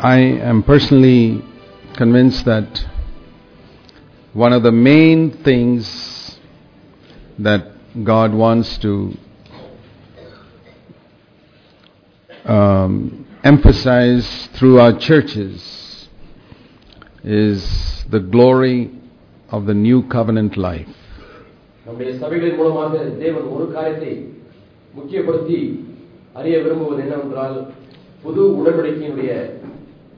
I am personally convinced that one of the main things that God wants to um, emphasize through our churches is the glory of the new covenant life. நம்முடைய சபைகளின் மூலமாக தேவன் ஒரு காரியத்தை முக்கியப்படுத்தி அறிய விரும்புவது என்னவென்றால் புது உடன்படிக்கையினுடைய வாழ்க்கையின் மகிமை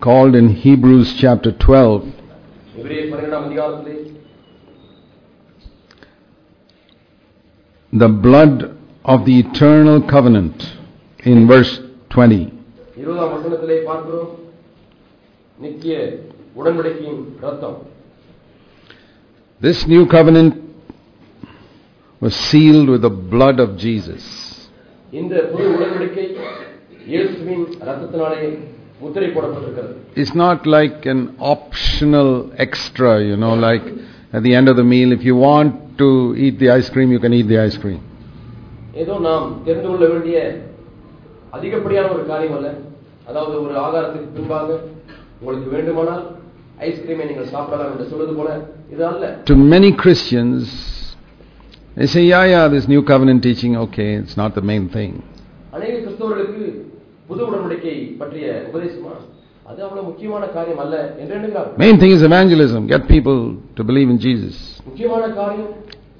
called in Hebrews chapter 12 இவரே பன்னிரெண்டாம் அதிகாரத்திலே the blood of the eternal covenant in verse 20. இருபதாம் வசனத்திலே பார்க்கிறோம் நித்திய உடன்படிக்கையின் ரத்தம் This new covenant was sealed with the blood of Jesus. இந்த புது உடன்படிக்கை இயேசுவின் ரத்தத்தினாலே முத்திரை போடப்பட்டிருக்கிறது It's not like an optional extra, you know, like at the end of the meal, if you want to eat the ice cream, you can eat the ice cream. ஏதோ நாம் தெரிந்து கொள்ள வேண்டிய அதிகப்படியான ஒரு காரியம் அல்ல அதாவது ஒரு ஆகாரத்துக்கு பின்பாக உங்களுக்கு வேண்டுமானால் ஐஸ்கிரீமை நீங்கள் சாப்பிடலாம் என்று சொல்வது போல இது அல்ல To many Christians, they say, yeah, yeah, this new covenant teaching, okay, it's not the main thing. அநேக கிறிஸ்தவர்களுக்கு புது உடன்படிக்கை பற்றிய உபதேசமா அது அவ்வளவு முக்கியமான காரியம் அல்ல என்று எண்ணுகிறார்கள் Main thing is evangelism, get people to believe in Jesus. முக்கியமான காரியம்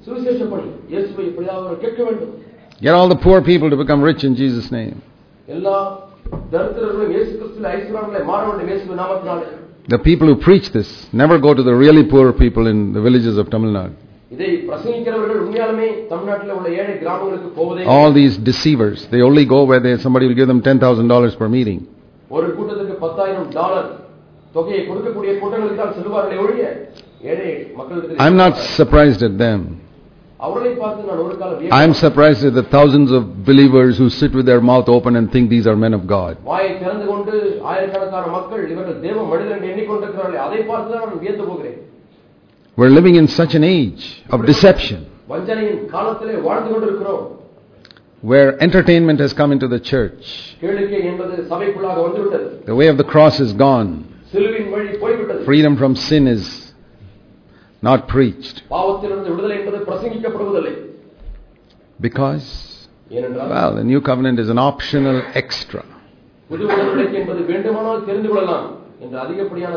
சுவிசேஷ பணி இயேசுவை எப்படியாவது அவர்கள் கேட்க வேண்டும் Get all the poor people to become rich in Jesus' name. எல்லா தரித்திரர்களும் இயேசு கிறிஸ்துவின் ஐஸ்வரங்களை மாற வேண்டும் இயேசுவின் நாமத்தினாலே The people who preach this never go to the really poor people in the villages of Tamil Nadu. இதை பிரசங்கிக்கிறவர்கள் உண்மையாலுமே தமிழ்நாட்டில் உள்ள ஏழை கிராமங்களுக்கு போவதே All these deceivers, they only go where they, somebody will give them $10,000 per meeting. ஒரு கூட்டத்துக்கு பத்தாயிரம் டாலர் தொகையை கொடுக்கக்கூடிய கூட்டங்களுக்கு தான் செல்வார்களே ஒழிய ஏழை மக்களுக்கு I'm not surprised at them. அவர்களை பார்த்து நான் ஒரு காலம் I'm வியப்பேன். surprised at the thousands of believers who sit with their mouth open and think these are men of God. We're living in such an age of deception where entertainment has come into the church. The way of the cross is gone. Freedom from sin is not preached. Because, well, the new covenant is an optional extra.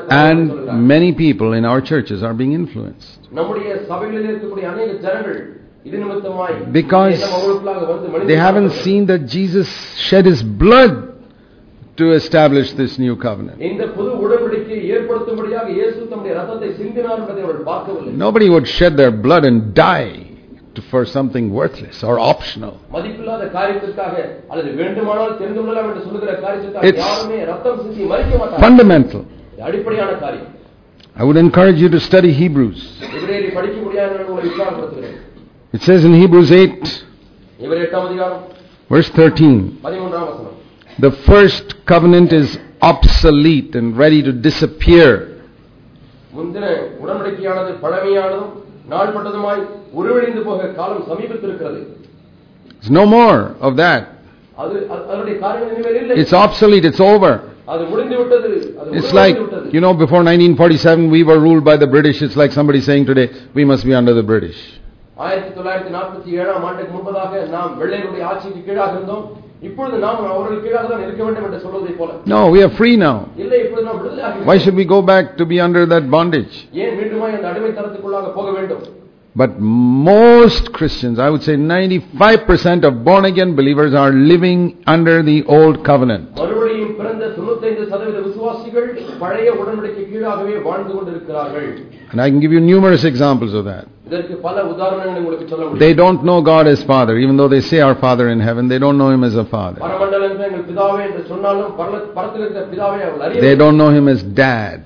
And many people in our churches are being influenced. Because they haven't seen that Jesus shed his blood to establish this new covenant. Nobody would shed their blood and die to, for something worthless or optional. It's fundamental. I would encourage you to study Hebrews. It says in Hebrews 8, verse 13 the first covenant is obsolete and ready to disappear. முந்தின உடன்படிக்கையானது பழமையானதும் நாள்பட்டதுமாய் உருவழிந்து போக காலம் சமீபத்திருக்கிறது There's no more of that. அது அது- அதனுடைய காரியங்கள் இனிமேல் இல்லை It's obsolete, it's over. அது முடிந்து விட்டது அது It's உருவழிந்து like, விட்டது. you know, before 1947 we were ruled by the British. It's like somebody saying today, we must be under the British. ஆயிரத்தி தொள்ளாயிரத்தி நாற்பத்தி ஏழாம் ஆண்டுக்கு முன்பதாக நாம் வெள்ளையருடைய ஆட்சிக்கு கீழாக இருந்தோம் no, we are free now. Why should we go back to be under that bondage? But most Christians, I would say 95% of born again believers are living under the old covenant. And I can give you numerous examples of that. They don't know God as Father, even though they say our Father in heaven, they don't know Him as a Father. They don't know Him as Dad.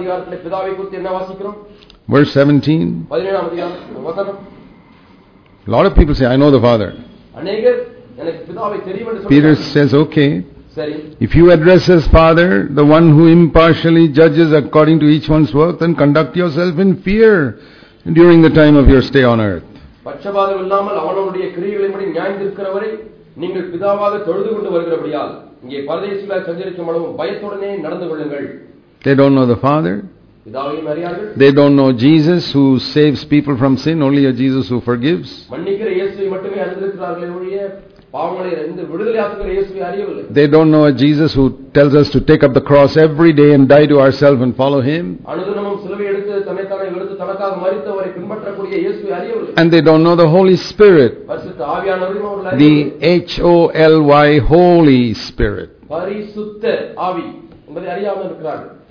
அதிகாரத்தில் பிதாவை குறித்து என்ன வாசிக்கிறோம் verse 17? பதினேழாம் அதிகாரம் வசனம் A lot of people say, I know the Father. அநேகர் எனக்கு பிதாவை தெரியும் என்று Peter சொல்கிறார்கள். says, okay, சரி if you address as Father, the one who impartially judges according to each one's work, then conduct yourself in fear during the time of your stay on earth. பட்சபாதம் இல்லாமல் அவனுடைய கிரியைகளின்படி நியாயந்திருக்கிறவரை நீங்கள் பிதாவாக தொழுது கொண்டு வருகிறபடியால் இங்கே பரதேசிகளாய் சஞ்சரிக்கும் அளவும் பயத்துடனே நடந்து கொள்ளுங்கள் They don't know the Father. They don't know Jesus who saves people from sin, only a Jesus who forgives. They don't know a Jesus who tells us to take up the cross every day and die to ourselves and follow him. And they don't know the Holy Spirit. The H O L Y Holy Spirit.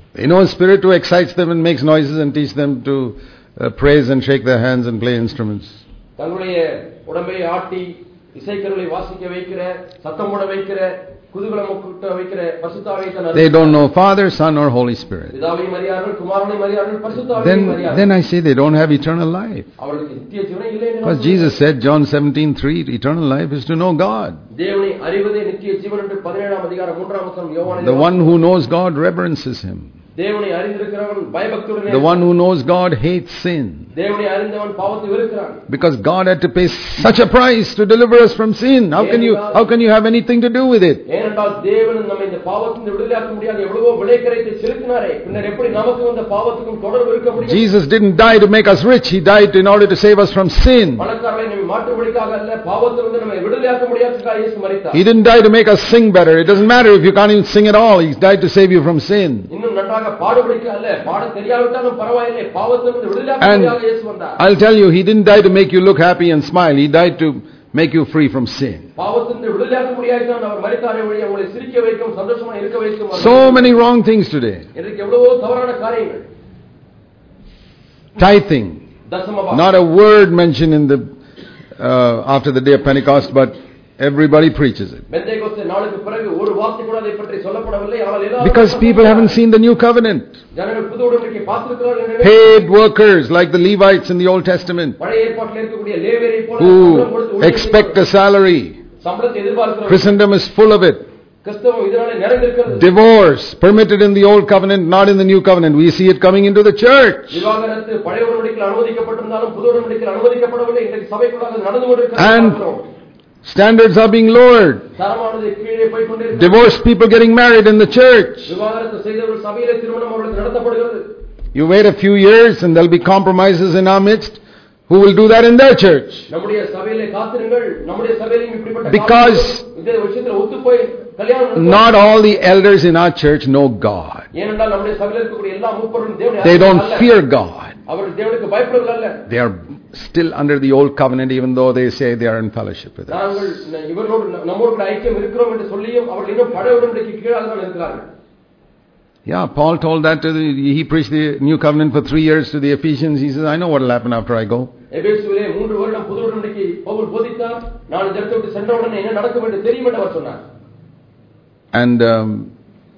பரிசுத்த ஆவி என்பதை அறியாமல் இருக்கிறார்கள் They know a spirit who excites them and makes noises and teach them to uh, praise and shake their hands and play instruments. தங்களுடைய உடம்பை ஆட்டி இசைக்கருளை வாசிக்க வைக்கிற சத்தம் போட வைக்கிற குதூகலம் கூட்ட வைக்கிற பரிசுத்தாவை They don't know Father, Son, or Holy Spirit. பிதாவையும் அறியார்கள் குமாரனையும் அறியார்கள் பரிசுத்தாவையும் Then, அறியார்கள் then I say they don't have eternal life. அவர்களுக்கு நித்திய ஜீவனை இல்லை என்று Because நான் Jesus said, John 17, eternal life is to know God. தேவனை அறிவதே நித்திய ஜீவன் என்று பதினேழாம் அதிகாரம் மூன்றாம் வசனம் யோவானில் The one who knows God reverences Him. The one who knows God hates sin. Because God had to pay such a price to deliver us from sin. How can you, how can you have anything to do with it? Jesus didn't die to make us rich, He died in order to save us from sin. He didn't die to make us sing better. It doesn't matter if you can't even sing at all, He died to save you from sin. And I'll tell you, he didn't die to make you look happy and smile. He died to make you free from sin. So many wrong things today. Tithing. Not a word mentioned in the uh, after the day of Pentecost, but everybody preaches it. Pentecost நாளுக்கு பிறகு ஒரு வார்த்தை கூட அதை பற்றி சொல்லப்படவில்லை ஆனால் எல்லாரும் Because people haven't seen the new covenant. ஜனங்கள் புது உடன்படிக்கை பார்த்திருக்கிறார்கள் என்று Paid workers like the Levites in the Old Testament பழைய ஏற்பாட்டில் இருக்கக்கூடிய லேவியரை போல சம்பளம் கொடுத்து who ஊழியம் expect a செய்கிறவர்கள். salary. சம்பளத்தை எதிர்பார்க்கிறவர்கள் Christendom is full of it. கிறிஸ்தவம் இதனாலே நிறைந்திருக்கிறது Divorce permitted in the Old covenant, not in the New covenant. We see it coming into the church. விவாகரத்து பழைய உடன்படிக்கையில் அனுமதிக்கப்பட்டிருந்தாலும் புது உடன்படிக்கையில் அனுமதிக்கப்படவில்லை இன்றைக்கு சபைக்குள்ளாக அது நடந்து And- கொண்டிருக்கிறது Standards are being lowered. Divorced people getting married in the church. You wait a few years and there'll be compromises in our midst. Who will do that in their church? Because not all the elders in our church know God, they don't fear God. They are still under the old covenant even though they say they are in fellowship with us. Yeah, Paul told that to the, he preached the new covenant for three years to the Ephesians. He says, I know what will happen after I go. And, um,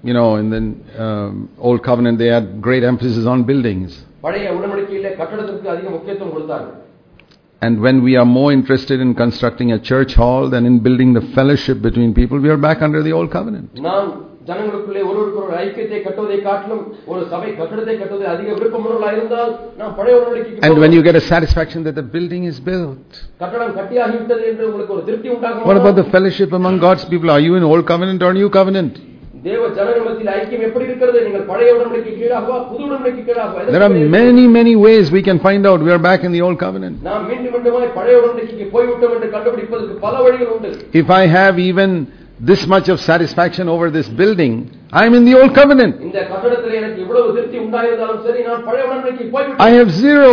you know, in the um, old covenant they had great emphasis on buildings. பழைய உடன்படிக்கையிலே கட்டடத்திற்கு அதிக முக்கியத்துவம் கொடுத்தார்கள் And when we are more interested in constructing a church hall than in building the fellowship between people, we are back under the old covenant. நாம் ஜனங்களுக்குள்ளே ஒருவருக்கு ஒரு ஐக்கியத்தை கட்டுவதை காட்டிலும் ஒரு சபை கட்டடத்தை கட்டுவதை அதிக விருப்பமுள்ளவர்களாக இருந்தால் நாம் பழைய உடன்படிக்கைக்கு And when போவோம். you get a satisfaction that the building is built. கட்டடம் கட்டியாகிவிட்டது என்று உங்களுக்கு ஒரு திருப்தி What about the உண்டாகும் fellowship among God's people? Are you in old covenant or new covenant? தேவ ஜனங்கள் மத்தியில் ஐக்கியம் எப்படி இருக்கிறது நீங்கள் பழைய உடன்படிக்கை கீழாகவா புது உடன்படிக்கை கீழாகவா எதற்கு There are மேலே many, many ways we can find out we are back in the old covenant. நாம் மீண்டும் மீண்டுமாய் பழைய உடன்படிக்கைக்கு போய்விட்டோம் என்று கண்டுபிடிப்பதற்கு பல வழிகள் உண்டு If I have even this much of satisfaction over this building, I'm in the old covenant. இந்த கட்டடத்தில் எனக்கு இவ்வளவு திருப்தி உண்டாயிருந்தாலும் சரி நான் பழைய உடன்படிக்கை I போய்விட்டேன் have zero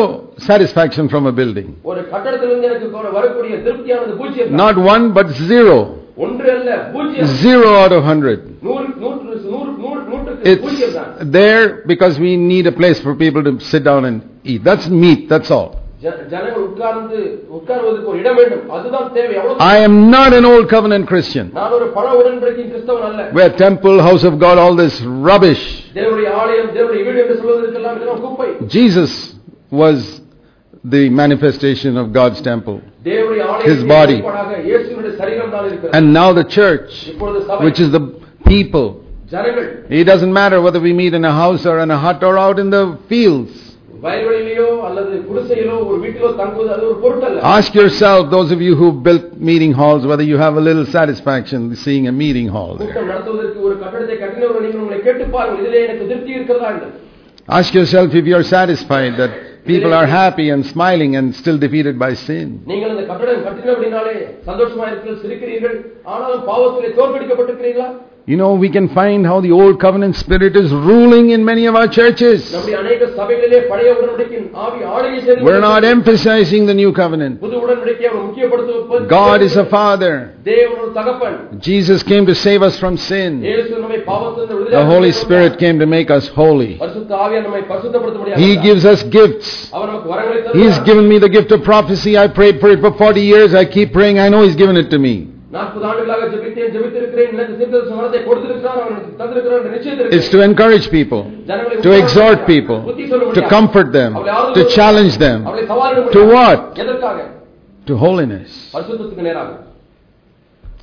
satisfaction from a building. ஒரு கட்டடத்திலிருந்து எனக்கு வர- வரக்கூடிய திருப்தியானது பூஜ்ஜியம் தான். Not one, but zero. ஒன்று அல்ல பூஜ்ஜியம் Zero out of hundred. நூறு நூற்று நூறு நூறு நூற்றுக்கு பூஜ்ஜியம் தான் It's there because we need a place for people to sit down and eat. That's meat, that's all. ஜ- ஜனங்கள் உட்கார்ந்து உட்கார்வதற்கு ஒரு இடம் வேண்டும் அதுதான் தேவை அவ்வளவு I am not an old covenant Christian. நான் ஒரு பண உடன்படிக்கையின் கிறிஸ்தவன் அல்ல Where temple, house of God, all this rubbish. தேவனுடைய ஆலயம் தேவனுடைய வீடு என்று சொல்வதற்கெல்லாம் இதெல்லாம் குப்பை Jesus was the manifestation of God's temple, His body. And now the church, which is the people. It doesn't matter whether we meet in a house or in a hut or out in the fields. Ask yourself, those of you who built meeting halls, whether you have a little satisfaction seeing a meeting hall. There. Ask yourself if you're satisfied that people are happy and smiling and still defeated by sin. நீங்கள் இந்த கட்டடம் கட்டின அப்படின்னாலே சந்தோஷமா இருக்கிறீர்கள் சிரிக்கிறீர்கள் ஆனாலும் பாவத்திலே தோற்கடிக்கப்பட்டிருக்கிறீர்களா you know, we can find how the old covenant spirit is ruling in many of our churches. We're not emphasizing the new covenant. God is a father. Jesus came to save us from sin. The Holy Spirit came to make us holy. He gives us gifts. He's given me the gift of prophecy. I prayed for it for 40 years. I keep praying. I know He's given it to me. It's to encourage people, to exhort people, to comfort them, to challenge them. To what? To holiness.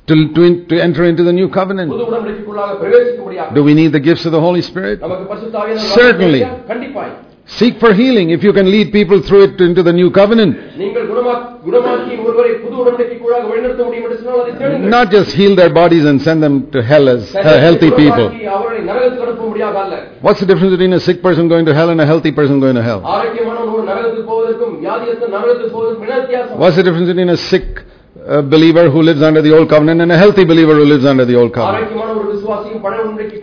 To, to, to enter into the new covenant. Do we need the gifts of the Holy Spirit? Certainly. Seek for healing if you can lead people through it into the new covenant. Not just heal their bodies and send them to hell as uh, healthy people. What's the difference between a sick person going to hell and a healthy person going to hell? What's the difference between a sick a believer who lives under the old covenant and a healthy believer who lives under the old covenant.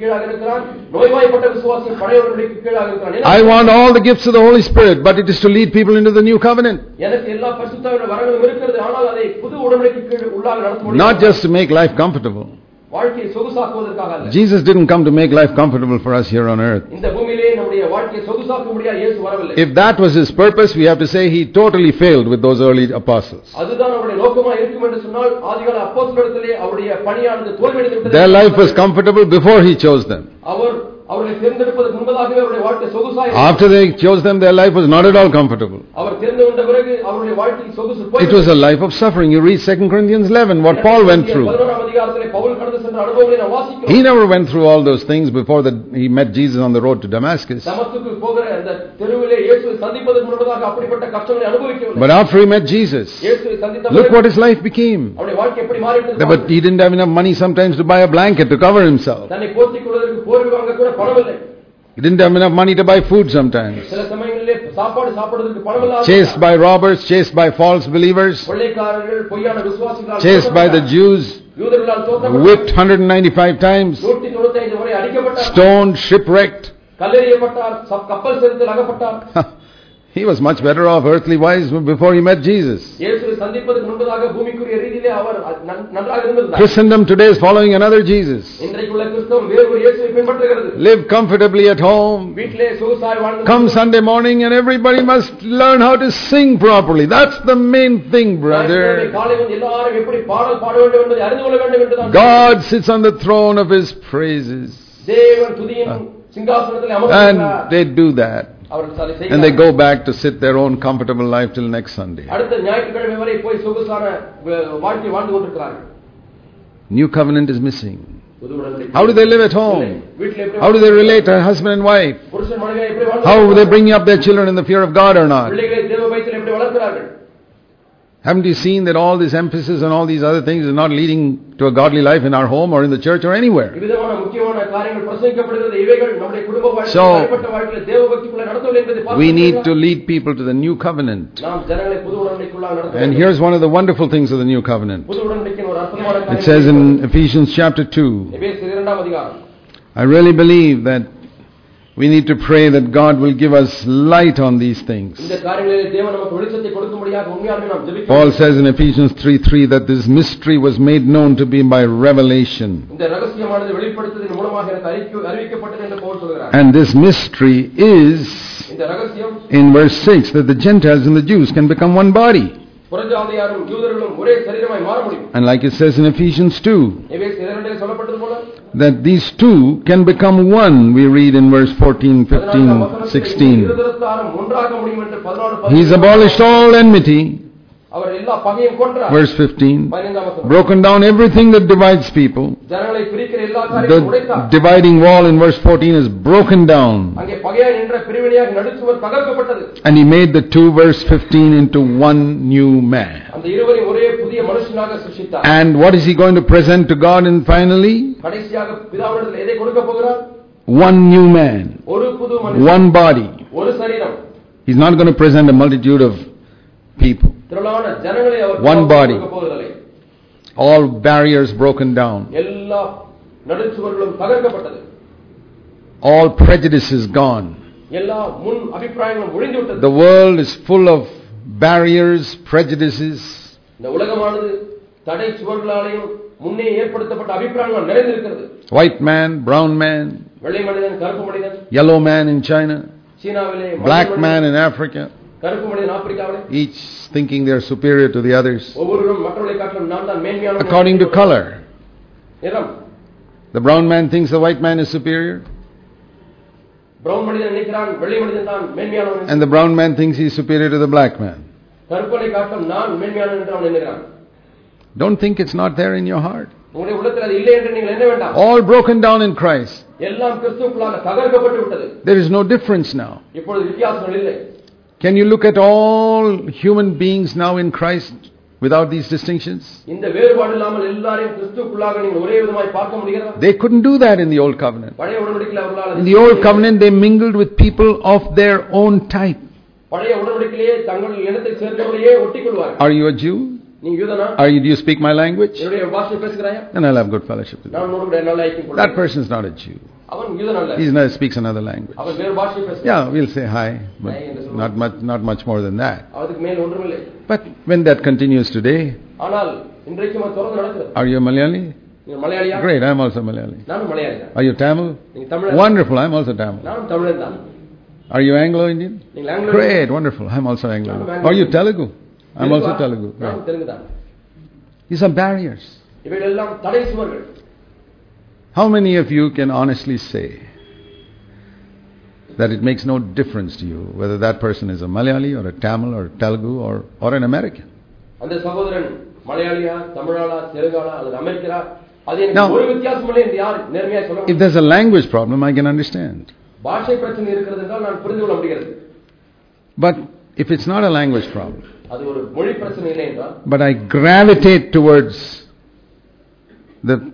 ஆரோக்கியமான ஒரு விசுவாசியும் பழைய உடன்படிக்கை கீழாக இருக்கிறான் நோய்வாய்ப்பட்ட விசுவாசியும் பழைய உடன்படிக்கை கீழாக இருக்கிறான் I என்ன? want all the gifts of the Holy Spirit, but it is to lead people into the new covenant. எனக்கு எல்லா பரிசுத்தாவின் வரங்களும் இருக்கிறது ஆனால் அதை புது உடன்படிக்கை கீழ் உள்ளாக நடத்த முடியும் Not just to make life comfortable. வாழ்க்கையை சொகுசாக்குவதற்காக அல்ல Jesus didn't come to make life comfortable for us here on earth. இந்த பூமியிலே நம்முடைய வாழ்க்கையை சொகுசாக்க முடியாது இயேசு வரவில்லை If that was his purpose, we have to say he totally failed with those early apostles. அதுதான் அவருடைய நோக்கமா இருக்கும் என்று சொன்னால் ஆதிகால அப்போஸ்தலத்திலே அவருடைய பணியானது தோல்வியடைந்து Their life was விட்டது comfortable before he chose them. அவர் அவர்களை தேர்ந்தெடுப்பதற்கு முன்பதாகவே அவருடைய வாழ்க்கை சொகுசாய் After they chose them, their life was not at all comfortable. அவர் தெரிந்து கொண்ட பிறகு அவருடைய வாழ்க்கை சொகுசு It was a life of suffering. You read 2 Corinthians 11, what Paul went through. பதினோராம் அதிகாரத்திலே பவுல் கடந்து சென்ற அனுபவங்களை நாம் வாசிக்கிறோம் He never went through all those things before that he met Jesus on the road to Damascus. தமஸ்குக்கு போகிற அந்த தெருவிலே இயேசுவை சந்திப்பதற்கு முன்பதாக அப்படிப்பட்ட கஷ்டங்களை அனுபவிக்கவில்லை But after he met Jesus, இயேசுவை சந்தித்த look பிறகு what his life became. அவருடைய வாழ்க்கை எப்படி மாறிவிட்டது But he didn't have enough money sometimes to buy a blanket to cover himself. தன்னை போர்த்திக் கொள்வதற்கு போர்வை வாங்க கூட பணம் இல்லை He didn't have enough money to buy food sometimes. சில சமயங்களிலே சாப்பாடு சாப்பிடுவதற்கு பணம் இல்லாத Chased by robbers, chased by false believers, கொள்ளைக்காரர்கள் பொய்யான விசுவாசிகளால் chased by the Jews, யூதர்களால் தோற்கப்பட்டார் whipped 195 times, நூற்றி தொண்ணூத்தி ஐந்து முறை அடிக்கப்பட்டார் stoned, shipwrecked. He was much better off earthly wise before he met Jesus. Christendom today is following another Jesus. Live comfortably at home. Come Sunday morning and everybody must learn how to sing properly. That's the main thing, brother. God sits on the throne of his praises. Ah. And they do that அவர்கள் அதை And they செய்கிறார்கள். go back to sit their own comfortable life till next Sunday. அடுத்த ஞாயிற்றுக்கிழமை வரை போய் சொகுசான வ- வாழ்க்கை வாழ்ந்து கொண்டிருக்கிறார்கள் New covenant is missing. புது உடன்படிக்கை How do they live at home? வீட்டில் எப்படி How do they relate as husband and wife? புருஷன் மனைவியா எப்படி How வாழ்ந்து they bring up their children in the fear of God or not? Haven't you seen that all this emphasis on all these other things is not leading to a godly life in our home or in the church or anywhere? So, we need to lead people to the new covenant. And here's one of the wonderful things of the new covenant. it says in Ephesians chapter 2 I really believe that we need to pray that God will give us light on these things. Paul says in Ephesians 3:3 that this mystery was made known to be by revelation. And this mystery is in verse 6 that the Gentiles and the Jews can become one body. And like it says in Ephesians 2 that these two can become one, we read in verse 14, 15, 16. He's abolished all enmity. Verse 15 broken down everything that divides people. The dividing wall in verse 14 is broken down. And he made the two, verse 15, into one new man. And what is he going to present to God in finally? One new man, one body. He's not going to present a multitude of people. One body. All barriers broken down. All prejudices gone. The world is full of barriers, prejudices. White man, brown man, yellow man in China, black man in Africa கருப்பு மனிதன் ஆப்பிரிக்காவிலே each thinking they're superior to the others ஒவ்வொருவரும் மற்றவர்களை காட்டிலும் நான் தான் மேன்மையான according to color. நிறம் The brown man thinks the white man is superior, brown மனிதன் நினைக்கிறான் வெள்ளை மனிதன் தான் மேன்மையானவன் and the brown man thinks he's superior to the black man. கருப்பனை காட்டும் நான் மேன்மையானவன் என்று அவன் எண்ணுகிறான் Don't think it's not there in your heart. உங்களுடைய உள்ளத்தில் அது இல்லை என்று நீங்கள் எண்ண வேண்டாம் All broken down in Christ. எல்லாம் கிறிஸ்துவுக்குள்ளாக தகர்க்கப்பட்டு விட்டது There is no difference now. இப்பொழுது வித்தியாசங்கள் இல்லை Can you look at all human beings now in Christ without these distinctions? They couldn't do that in the Old Covenant. In the Old Covenant, they mingled with people of their own type. Are you a Jew? Are you, do you speak my language? Then I'll have good fellowship with you. That person is not a Jew. He speaks another language. Yeah, we'll say hi, but not much, not much more than that. But when that continues today, are you Malayali? Great, I'm also Malayali. Are you Tamil? Wonderful, I'm also Tamil. Are you Anglo Indian? Great, wonderful, I'm also Anglo. Are you Telugu? I'm also Telugu. Right. These are barriers. How many of you can honestly say that it makes no difference to you whether that person is a Malayali or a Tamil or a Telugu or, or an American? Now, if there's a language problem, I can understand. But if it's not a language problem, but I gravitate towards the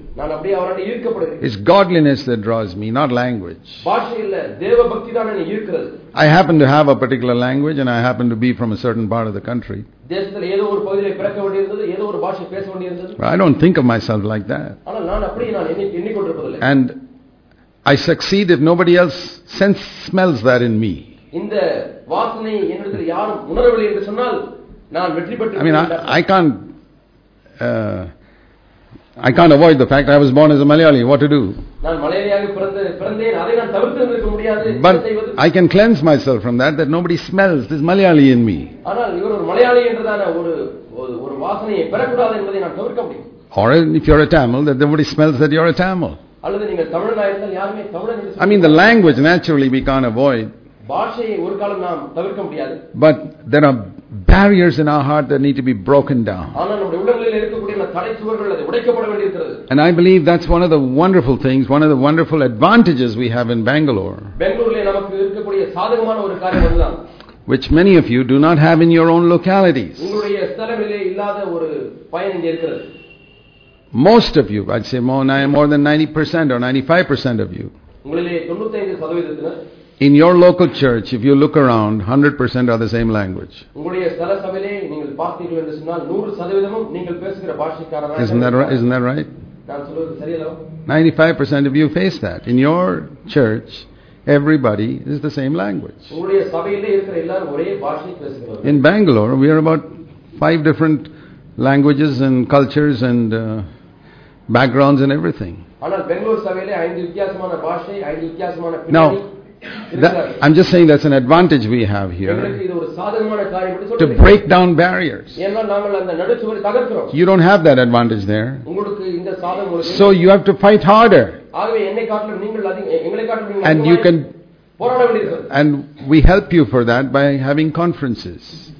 நான் அப்படியே அவரோட ஈர்க்கப்படுகிறேன் It's godliness that draws me, not language. பாஷை இல்ல தேவ பக்தி தான் என்னை ஈர்க்கிறது I happen to have a particular language and I happen to be from a certain part of the country. தேசத்துல ஏதோ ஒரு பகுதியில பிறக்க வேண்டியிருந்தது ஏதோ ஒரு பாஷை பேச வேண்டியிருந்தது But I don't think of myself like that. ஆனால் நான் அப்படியே நான் எண்ணி எண்ணிக்கொண்டிருப்பதில்லை And I succeed if nobody else sense, smells that in me. இந்த வாசனை என்னிடத்தில் யாரும் உணரவில்லை என்று சொன்னால் நான் வெற்றி பெற்று I mean, I, I can't uh, I can't avoid the fact I was born as a Malayali. What to do? But I can cleanse myself from that, that nobody smells this Malayali in me. Or if you're a Tamil, that nobody smells that you're a Tamil. I mean, the language naturally we can't avoid. But there are barriers in our heart that need to be broken down. And I believe that's one of the wonderful things, one of the wonderful advantages we have in Bangalore. Which many of you do not have in your own localities. Most of you, I'd say more, more than 90% or 95% of you. In your local church, if you look around, 100% are the same language. Isn't that right? Isn't that right? 95% of you face that. In your church, everybody is the same language. In Bangalore, we are about five different languages and cultures and uh, backgrounds and everything. Now, that, I'm just saying that's an advantage we have here to break down barriers. You don't have that advantage there. So you have to fight harder. And you can and we help you for that by having conferences.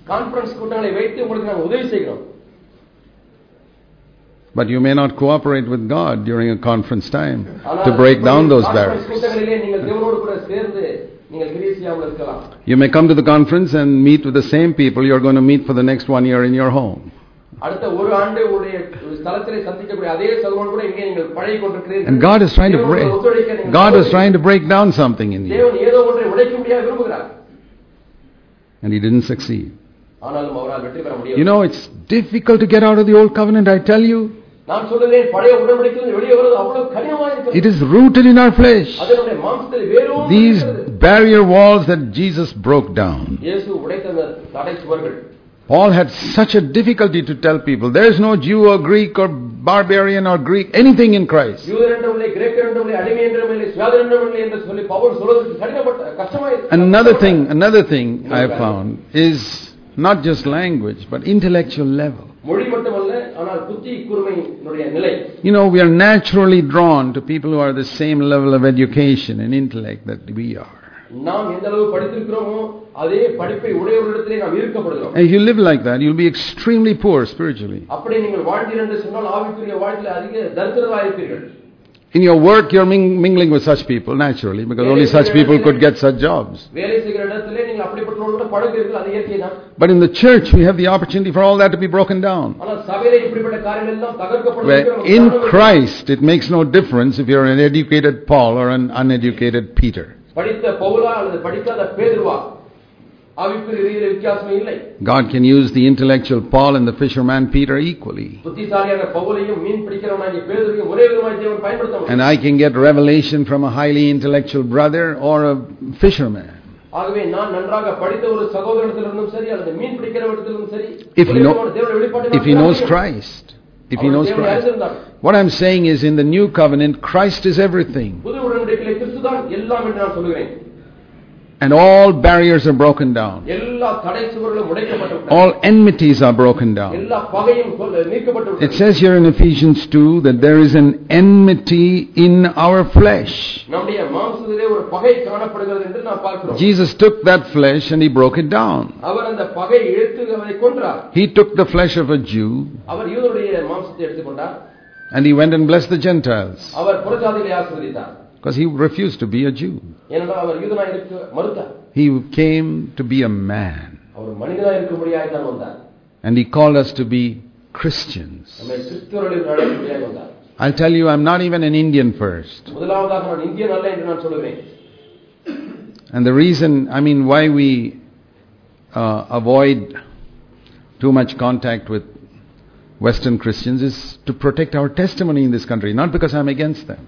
But you may not cooperate with God during a conference time to break down those barriers. You may come to the conference and meet with the same people you're going to meet for the next one year in your home. And God is trying to break God is trying to break down something in you. And he didn't succeed. You know, it's difficult to get out of the old covenant, I tell you. It is rooted in our flesh. These barrier walls that Jesus broke down. Paul had such a difficulty to tell people there is no Jew or Greek or barbarian or Greek, anything in Christ. Another thing, another thing I have found is not just language but intellectual level. You know, we are naturally drawn to people who are the same level of education and intellect that we are. And if you live like that, you'll be extremely poor spiritually. In your work, you're ming mingling with such people naturally because only such people could get such jobs. But in the church, we have the opportunity for all that to be broken down. Where in Christ, it makes no difference if you're an educated Paul or an uneducated Peter. God can use the intellectual Paul and the fisherman Peter equally. புத்திசாலியான பவுலையும் மீன் பிடிக்கிறவனாகிய பேதுருவையும் ஒரே விதமாய் தேவன் பயன்படுத்த முடியும் And I can get revelation from a highly intellectual brother or a fisherman. ஆகவே நான் நன்றாக படித்த ஒரு சகோதரத்திலிருந்தும் சரி அல்லது மீன் பிடிக்கிறவரிடத்திலிருந்தும் சரி If he, know, தேவனுடைய வெளிப்பாட்டை if he knows Christ. If he our knows தேவனை Christ. அறிந்திருந்தார். What I'm saying is in the new covenant, Christ is everything. புது உடன்படிக்கையிலே கிறிஸ்து தான் எல்லாம் என்று நான் சொல்லுகிறேன் and all barriers are broken down. All enmities are broken down. It says here in Ephesians 2 that there is an enmity in our flesh. Jesus took that flesh and he broke it down. He took the flesh of a Jew and he went and blessed the Gentiles. Because he refused to be a Jew. He came to be a man. And he called us to be Christians. I'll tell you, I'm not even an Indian first. And the reason, I mean, why we uh, avoid too much contact with Western Christians is to protect our testimony in this country, not because I'm against them.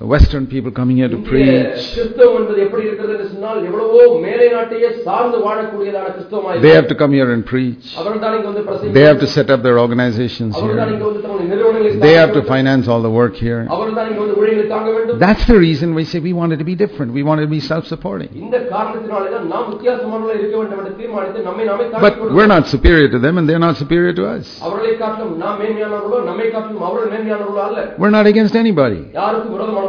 Western people coming here to preach. They have to come here and preach. They have to set up their organizations here. They have to finance all the work here. That's the reason we say we wanted to be different. We wanted to be self supporting. But we're not superior to them and they're not superior to us. We're not against anybody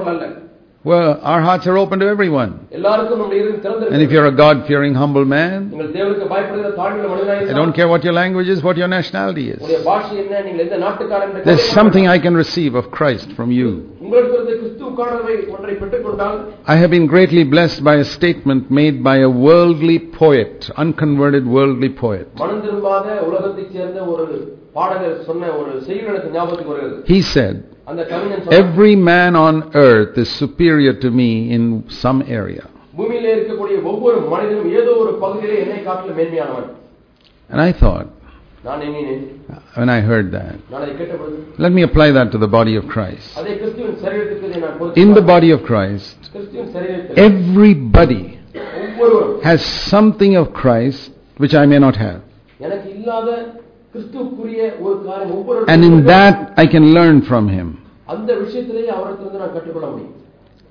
யாருக்கும் விரோதமானவர்கள் அல்ல Well, our hearts are open to everyone. எல்லாருக்கும் நம்முடைய இருதயம் And if திறந்திருக்கிறது you're a God-fearing, humble man, நீங்கள் தேவனுக்கு பயப்படுகிற தாழ்மையுள்ள மனிதனாக I don't இருந்தால் care what your language is, what your nationality உங்களுடைய is. பாஷை என்ன நீங்கள் எந்த நாட்டுக்காரன் என்று There's கவலைப்பட something I can receive of Christ from you. உங்களுக்கு கிறிஸ்துவுக்கானவை ஒன்றை பெற்றுக்கொண்டால் I have been greatly blessed by a statement made by a worldly poet, unconverted worldly poet. மனம் திரும்பாத உலகத்தைச் சேர்ந்த ஒரு பாடகர் சொன்ன ஒரு செய்தி எனக்கு ஞாபகத்துக்கு வருகிறது He said, அந்த கவிஞன் சொன்னார், Every man on earth is superior to me in some area. And I thought, when I heard that, let me apply that to the body of Christ. In the body of Christ, everybody has something of Christ which I may not have. And in that I can learn from him.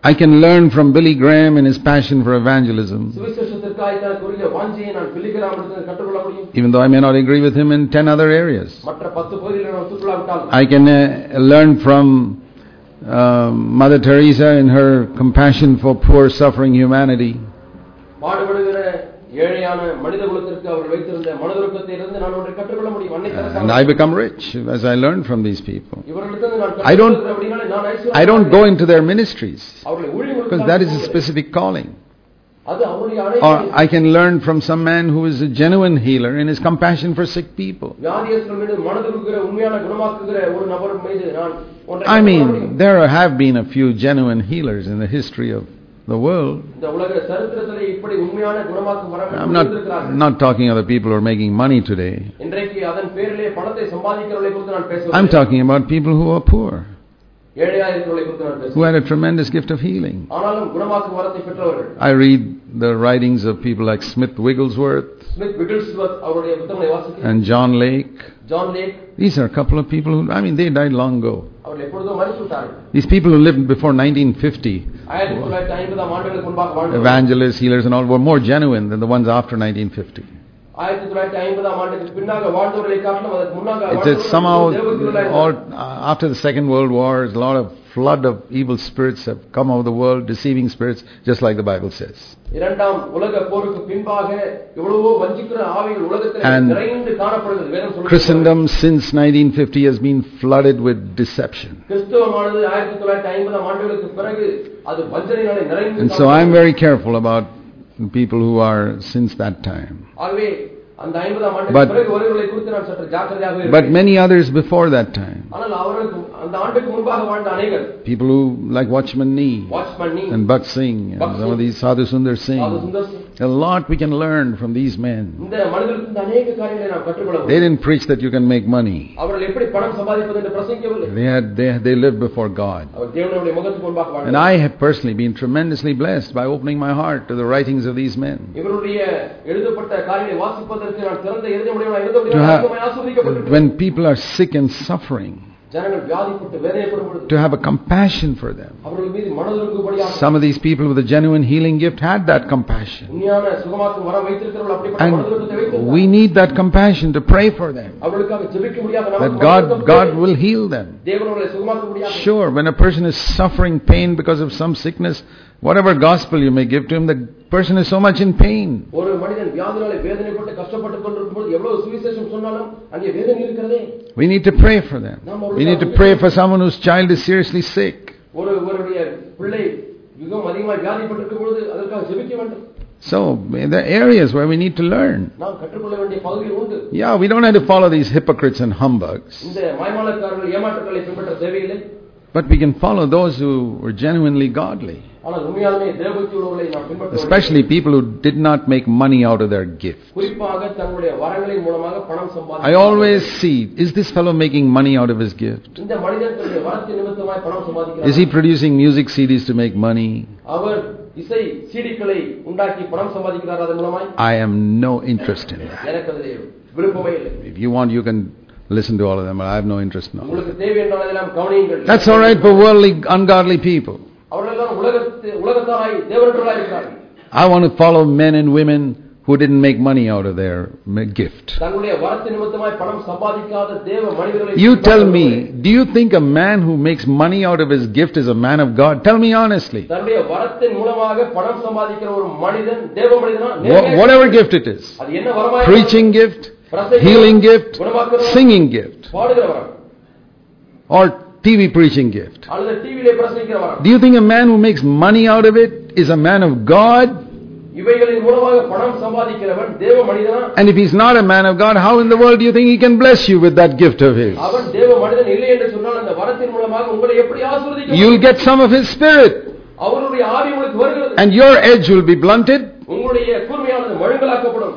I can learn from Billy Graham and his passion for evangelism. Even though I may not agree with him in 10 other areas. I can uh, learn from uh, Mother Teresa and her compassion for poor suffering humanity பாடுபடுகிற ஏழையான மனித குலத்திற்கு அவர்கள் வைத்திருந்த மனதுருக்கத்தை இருந்து நான் ஒன்றை கற்றுக்கொள்ள முடியும் அன்னை Teresa And I become rich as I learn from these people. இவர்களிடத்திலிருந்து நான் I don't- கற்றுக்கொள்கிற அப்படின்னாலே நான் ஐஸ்வர்யம் I don't go into their ministries அவர்களை because that is a ஊழியம் specific calling. அது அவருடைய Or அழைப்பு I can learn from some man who is a genuine healer in his compassion for sick people. வியாதியஸ்தர்கள் மீது மனதுருக்கிற உண்மையான குணமாக்குகிற ஒரு நபர் மீது நான் ஒன்றை I கற்றுக்கொள்ள mean, முடியும். there have been a few genuine healers in the history of the world. I'm not, not talking other the people who are making money today. I'm talking about people who are poor. Who had a tremendous gift of healing. I read the writings of people like Smith Wigglesworth and John Lake. John Lake. These are a couple of people who, I mean, they died long ago. These people who lived before 1950, evangelists, healers, and all, were more genuine than the ones after 1950. It is somehow, after the Second World War, a lot of flood of evil spirits have come over the world, deceiving spirits, just like the Bible says. And Christendom since 1950 has been flooded with deception. And so I'm very careful about people who are since that time. But, but many others before that time. People who like Watchman Nee, and Bakht Singh and some of these Sadhu Sundar Sadhu Sundar Singh a lot we can learn from these men. They didn't preach that you can make money. They, had, they, they lived before God. And I have personally been tremendously blessed by opening my heart to the writings of these men. Have, when people are sick and suffering, to have a compassion for them. Some of these people with a genuine healing gift had that compassion. And we need that compassion to pray for them. That God, God will heal them. Sure, when a person is suffering pain because of some sickness, whatever gospel you may give to him, the person is so much in pain. ஒரு மனிதன் வியாதினாலே வேதனைப்பட்டு கஷ்டப்பட்டுக் கொண்டிருக்கும் போது எவ்வளவு சுவிசேஷம் சொன்னாலும் அங்கே வேதனை இருக்கிறதே We need to pray for them. We need to pray for someone whose child is seriously sick. ஒரு ஒருவருடைய பிள்ளை மிகவும் அதிகமாக வியாதிப்பட்டிருக்கும் பொழுது அதற்காக ஜெபிக்க வேண்டும் So, there are areas where we need to learn. நாம் கற்றுக்கொள்ள வேண்டிய பகுதிகள் உண்டு Yeah, we don't have to follow these hypocrites and humbugs, இந்த மாய்மாலக்காரர்கள் ஏமாற்றுக்களை பின்பற்ற தேவையில்லை but we can follow those who are genuinely godly. ஆனால் உண்மையாலுமே தேவபக்தி உள்ளவர்களை நாம் பின்பற்ற வேண்டும். Especially people who did not make money out of their gift. குறிப்பாக தங்களுடைய வரங்களின் மூலமாக பணம் I சம்பாதிக்க always see, is this fellow making money out of his gift? இந்த மனிதன் தன்னுடைய வரத்தின் நிமித்தமாய் பணம் Is he சம்பாதிக்கிறார் producing music CDs to make money? அவர் இசை சீடிக்களை உண்டாக்கி பணம் சம்பாதிக்கிறார் அதன் மூலமாய் I am no interest in that. எனக்கு அதில் விருப்பமே இல்லை If you want, you can listen to all of them. I have no interest in them. That's all right for worldly, ungodly people. I want to follow men and women who didn't make money out of their gift. You tell me, do you think a man who makes money out of his gift is a man of God? Tell me honestly. Whatever gift it is preaching gift, healing gift, singing gift, பாடுகிற வரம் or TV preaching gift. அல்லது டிவியிலே பிரசங்கிக்கிற வரம் Do you think a man who makes money out of it is a man of God? இவைகளின் மூலமாக பணம் சம்பாதிக்கிறவன் தேவ மனிதனா And if he's not a man of God, how in the world do you think he can bless you with that gift of his? அவன் தேவ மனிதன் இல்லை என்று சொன்னால் அந்த வரத்தின் மூலமாக உங்களை எப்படி ஆசீர்வதிக்க You'll get some of his spirit, அவருடைய ஆவி உங்களுக்கு வருகிறது and your edge will be blunted, உங்களுடைய கூர்மையானது மழுங்கலாக்கப்படும்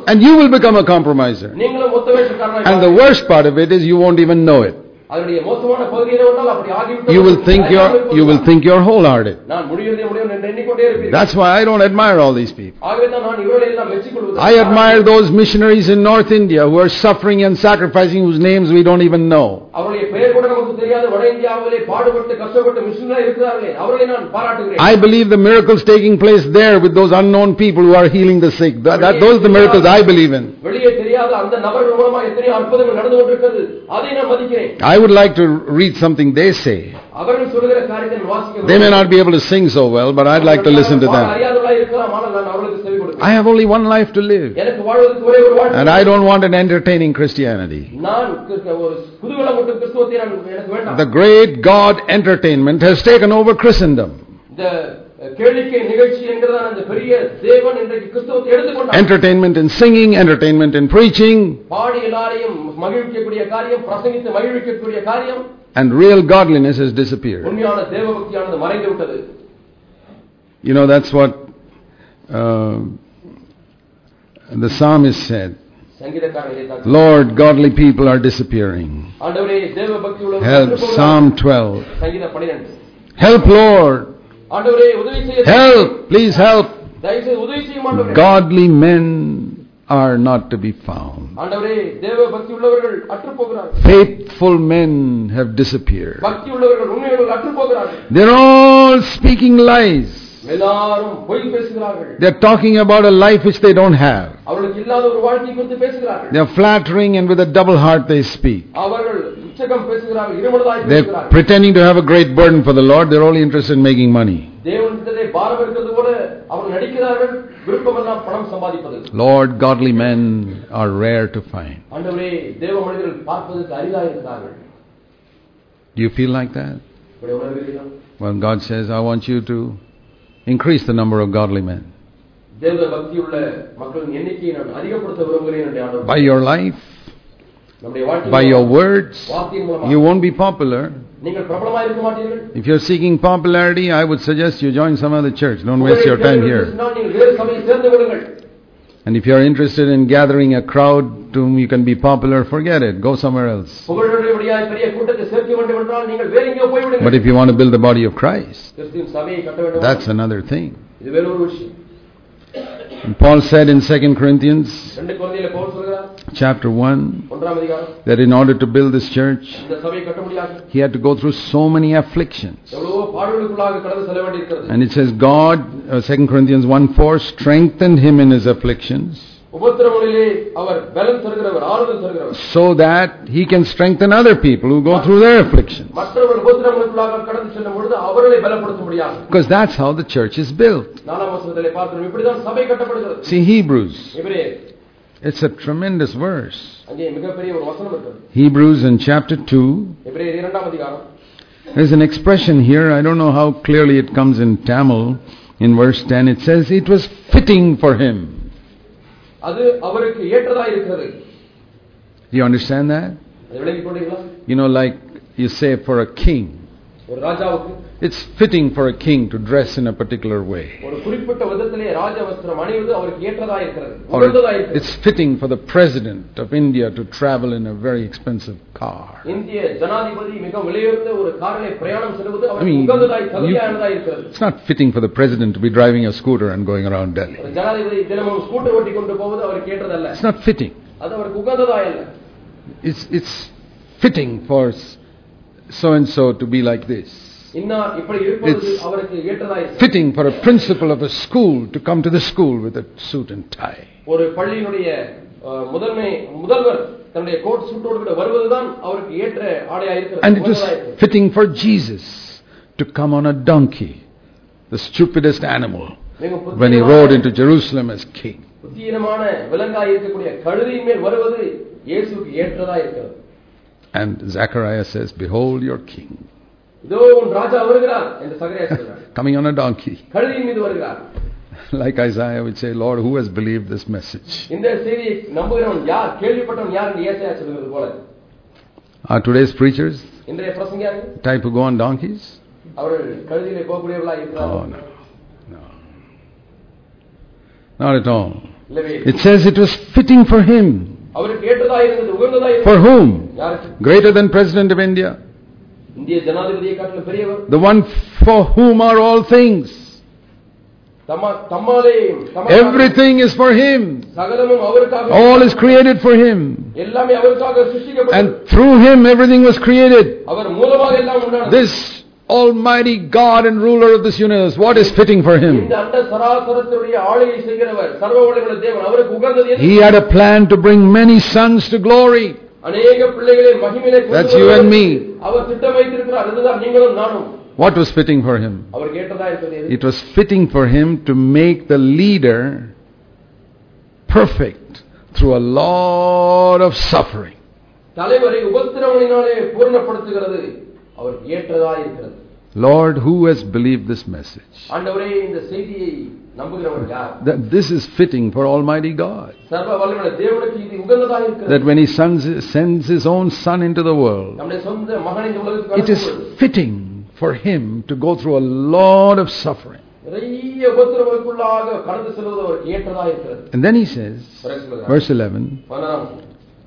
And you will become a compromiser. And the worst part of it is you won't even know it. அதனுடைய மோசமான பகுதி என்னவென்றால் அப்படி ஆகிவிட்டது You will think you're, you will think you're wholehearted. நான் முடிகிறதே முடியும் என்று எண்ணிக்கொண்டே இருப்பீர்கள் That's why I don't admire all these people. ஆகவே தான் நான் இவர்களை எல்லாம் மெச்சிக்கொள்வது I admire those missionaries in North India who are suffering and sacrificing whose names we don't even know. அவருடைய பெயர் கூட நமக்கு தெரியாத வட இந்தியாவிலே பாடுபட்டு கஷ்டப்பட்டு மிஷினரா இருக்கிறார்களே அவர்களை நான் பாராட்டுகிறேன் I believe the miracles taking place there with those unknown people who are healing the sick. That, that, those are the miracles I believe in. வெளியே தெரியாத அந்த நபர்கள் மூலமா எத்தனையோ அற்புதங்கள் நடந்து கொண்டிருக்கிறது அதை நான் மதிக்கிறேன் I would like to read something they say. They may not be able to sing so well, but I'd like to listen to them. I have only one life to live. And I don't want an entertaining Christianity. The great God entertainment has taken over Christendom. The Entertainment in singing, entertainment in preaching. And real godliness has disappeared. You know, that's what uh, the psalmist said. Lord, godly people are disappearing. Help, Psalm 12. Help, Lord. Help, please help. Godly men are not to be found. Faithful men have disappeared. They're all speaking lies. They are talking about a life which they don't have. They are flattering and with a double heart they speak. They're pretending to have a great burden for the Lord. They're only interested in making money. Lord, godly men are rare to find. Do you feel like that? When God says, I want you to increase the number of godly men. By your life, by your words, you won't be popular. If you're seeking popularity, I would suggest you join some other church. Don't waste your time here. And if you're interested in gathering a crowd to you can be popular, forget it. Go somewhere else. But if you want to build the body of Christ, that's another thing. And Paul said in 2 Corinthians chapter 1 that in order to build this church, he had to go through so many afflictions. And it says, God, uh, 2 Corinthians 1 4, strengthened him in his afflictions so that he can strengthen other people who go through their afflictions. Because that's how the church is built. See Hebrews. It's a tremendous verse. Hebrews in chapter 2. There's an expression here, I don't know how clearly it comes in Tamil. In verse 10, it says, It was fitting for him. அது அவருக்கு ஏற்றதா இருக்கிறது Do you understand that? அதை விளங்கிக் கொண்டீர்களா You know, like you say for a king, ஒரு ராஜாவுக்கு it's fitting for a king to dress in a particular way. Or it's fitting for the president of India to travel in a very expensive car. I mean, you, it's not fitting for the president to be driving a scooter and going around Delhi. It's not fitting. It's, it's fitting for so and so to be like this. இன்னார் இப்படி இருப்பது It's அவருக்கு ஏற்றதா இருக்கிறது Fitting for a principal of a school to come to the school with a suit and tie. ஒரு பள்ளியினுடைய அஹ், முதன்மை முதல்வர் தன்னுடைய கோட் சூட்டோடு கூட வருவதுதான் அவருக்கு ஏற்ற ஆடையா இருக்கிறது And it was உகந்ததா இருக்கிறது. fitting for Jesus to come on a donkey, the stupidest animal, மிக when he புத்தியமான- rode into Jerusalem as king. புத்தீனமான விலங்காய் இருக்கக்கூடிய கழுதியின் மேல் வருவது இயேசுக்கு ஏற்றதா இருக்கிறது And Zechariah says, Behold your king, Coming on a donkey. Like Isaiah would say, Lord, who has believed this message? Are today's preachers type who go on donkeys? Oh, no. no. Not at all. It says it was fitting for him. For whom? Greater than President of India. இந்திய ஜனாதிபதியை காட்டிலும் பெரியவர் The one for whom are all things. Dhamma தம்மாலே தமக்காக Everything is for him. சகலமும் அவருக்காக All is created for him. எல்லாமே அவருக்காக சிருஷ்டிக்கப்பட்டது And through him everything was created. அவர் மூலமாக எல்லாம் உண்டானது This almighty God and ruler of this universe, what is fitting for him? இந்த அண்ட சராசரத்தினுடைய ஆளுகை செய்கிறவர் சர்வ வல்லமையுள்ள தேவன் அவருக்கு உகந்தது எது? He had a plan to bring many sons to glory. அநேக பிள்ளைகளை மகிமையிலே கொண்டு That's you and me. அவர் திட்டம் வைத்திருக்கிறார் அதுதான் நீங்களும் நானும் What was fitting for him? அவருக்கு ஏற்றதா இருக்கிறது எது? It was fitting for him to make the leader perfect through a lot of suffering. தலைவரை உபத்திரவனினாலே பூரணப்படுத்துகிறது அவருக்கு ஏற்றதா இருக்கிறது Lord, who has believed this message? That this is fitting for Almighty God. That when He sends, sends His own Son into the world, it is fitting for Him to go through a lot of suffering. And then He says, verse 11,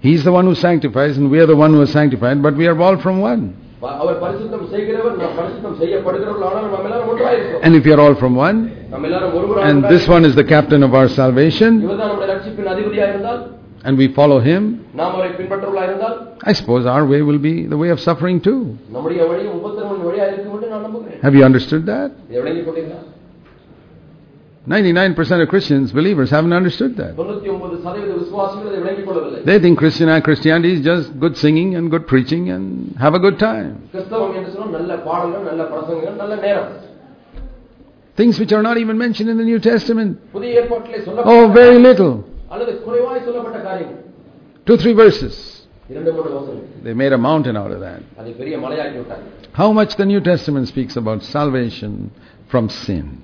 He's the one who sanctifies, and we are the one who is sanctified, but we are all from one. ப- அவர் பரிசுத்தம் செய்கிறவர் நாம் பரிசுத்தம் செய்யப்படுகிறவர்கள் ஆனால் நாம் எல்லாரும் ஒன்றாயிருக்கிறோம் And if we are all from one, நாம் எல்லாரும் ஒருவராக and this one is the captain of our salvation, இவர்தான் நம்முடைய ரட்சிப்பின் அதிபதியாக இருந்தால் and we follow him, நாம் அவரை பின்பற்றவர்களாக இருந்தால் I suppose our way will be the way of suffering too. நம்முடைய வழியும் உபத்திரவன் வழியாக இருக்கும் என்று நான் நம்புகிறேன் Have you understood that? இதை விளங்கிக் கொண்டீங்களா 99% of Christians, believers, haven't understood that. They think Christian, uh, Christianity is just good singing and good preaching and have a good time. Things which are not even mentioned in the New Testament. Oh, very little. Two, three verses. They made a mountain out of that. How much the New Testament speaks about salvation from sin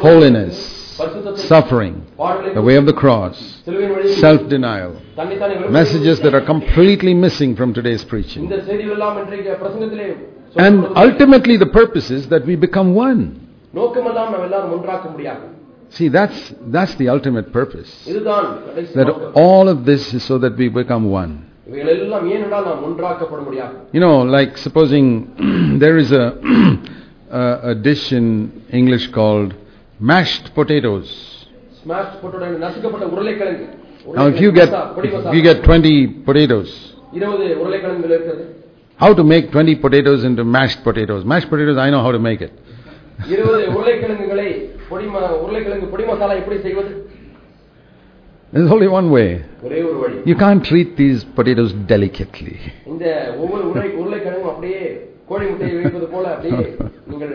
holiness, suffering, the way of the cross, self denial, messages that are completely missing from today's preaching. And ultimately, the purpose is that we become one. See, that's, that's the ultimate purpose. That all of this is so that we become one. You know, like supposing there is a a, a dish in English called mashed potatoes. Smash போட்டோட நசுக்கப்பட்ட உருளைக்கிழங்கு Now, if you get, பொடி if masala. you get 20 potatoes, இருபது உருளைக்கிழங்குகள் இருக்கிறது how to make 20 potatoes into mashed potatoes? Mashed potatoes, I know how to make it. இருபது உருளைக்கிழங்குகளை பொடி ம- உருளைக்கிழங்கு பொடி மசாலா எப்படி செய்வது There's only one way. ஒரே ஒரு வழி You can't treat these potatoes delicately. இந்த ஒவ்வொரு உருளை உருளைக்கிழங்கும் அப்படியே கோழி முட்டையை வைப்பது போல அப்படியே நீங்கள்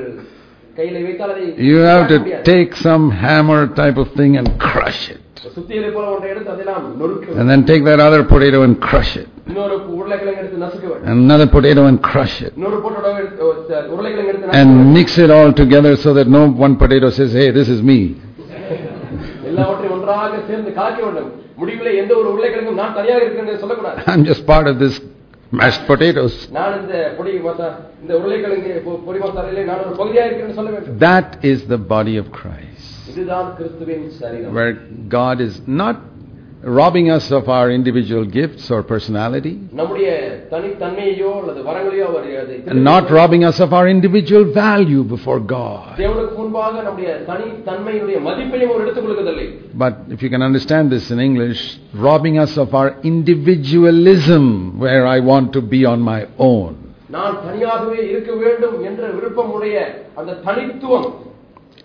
கையில வைத்தால் அதை You have காட்ட to முடியாது. take some hammer type of thing and crush it. சுத்தியலை போல ஒன்றை எடுத்து அதெல்லாம் நொறுக்க And then take that other potato and crush it. இன்னொரு உருளைக்கிழங்கு எடுத்து நசுக்க வேண்டும் And another potato and crush it. இன்னொரு போட்டோ எடுத்து அஹ், உருளைக்கிழங்கு எடுத்து நசுக்க And வேண்டும். mix it all together so that no one potato says, hey, this is me. எல்லாவற்றையும் ஒன்றாக சேர்ந்து கலக்க வேண்டும் முடிவில் எந்த ஒரு உருளைக்கிழங்கும் நான் தனியாக இருக்கிறேன் என்று சொல்லக்கூடாது I'm just part of this mashed potatoes. That is the body of Christ. Where God is not robbing us of our individual gifts or personality, நம்முடைய தனித்தன்மையோ அல்லது வரங்களையோ அவர் அதை and not robbing us of our individual value before God. தேவனுக்கு முன்பாக நம்முடைய தனித்தன்மையினுடைய மதிப்பையும் அவர் எடுத்துக் கொள்வதில்லை But if you can understand this in English, robbing us of our individualism, where I want to be on my own. நான் தனியாகவே இருக்க வேண்டும் என்ற விருப்பம் உடைய அந்த தனித்துவம்